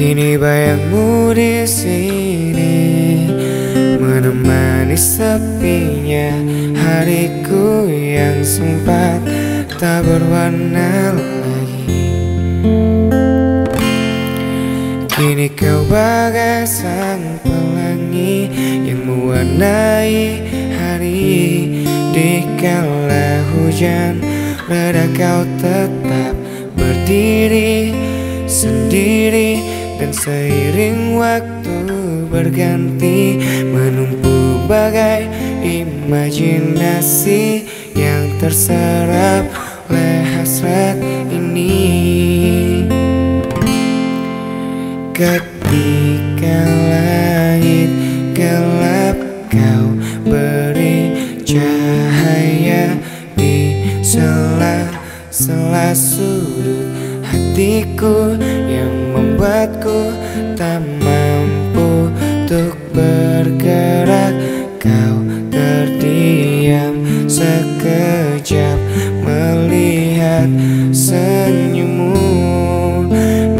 Kini bayangmu di sini menemani sepinya hariku yang sempat tak berwarna lagi. Kini kau bagai sang pelangi yang mewarnai hari di kala hujan reda kau tetap berdiri sendiri dan seiring waktu berganti Menumpu bagai imajinasi Yang terserap oleh hasrat ini. Ketika langit gelap kau beri cahaya di sela-sela sudut hatiku membuatku tak mampu untuk bergerak. Kau terdiam sekejap melihat senyummu.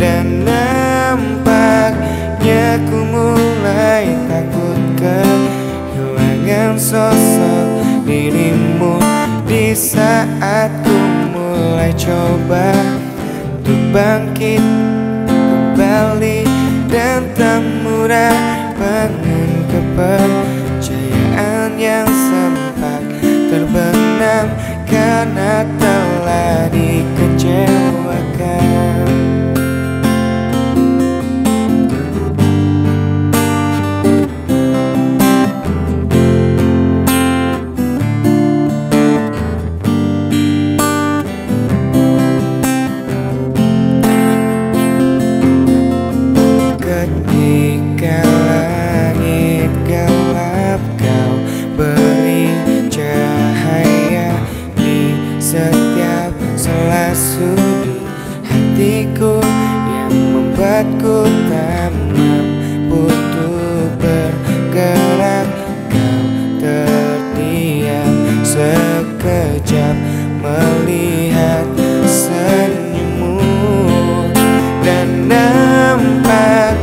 Dan nampaknya ku mulai takut kehilangan sosok dirimu. Di saat ku mulai coba untuk bangkit kembali dan tak mudah bangun kepercayaan setiap sela sudut hatiku yang membuatku tak mampu untuk bergerak. Kau terdiam sekejap melihat senyummu dan nampaknya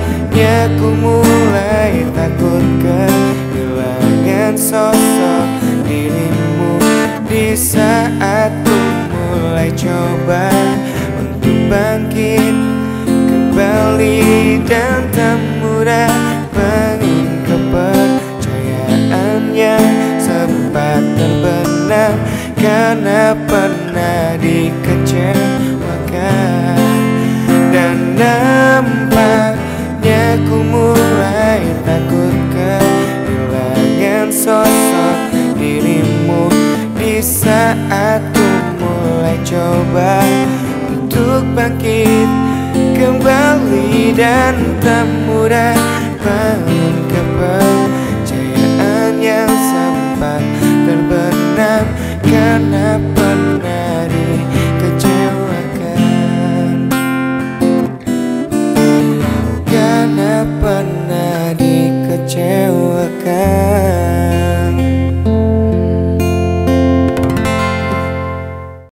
ku mulai takut kehilangan sosok dirimu di saat mulai coba untuk bangkit kembali dan tak mudah bangun kepercayaan yang sempat terbenam karena pernah dikecewakan. Dan nampaknya ku mulai takut mencoba untuk bangkit kembali dan tak mudah bangun kepercayaan yang sempat terbenam. Karena pernah dikecewakan. Karena pernah dikecewakan.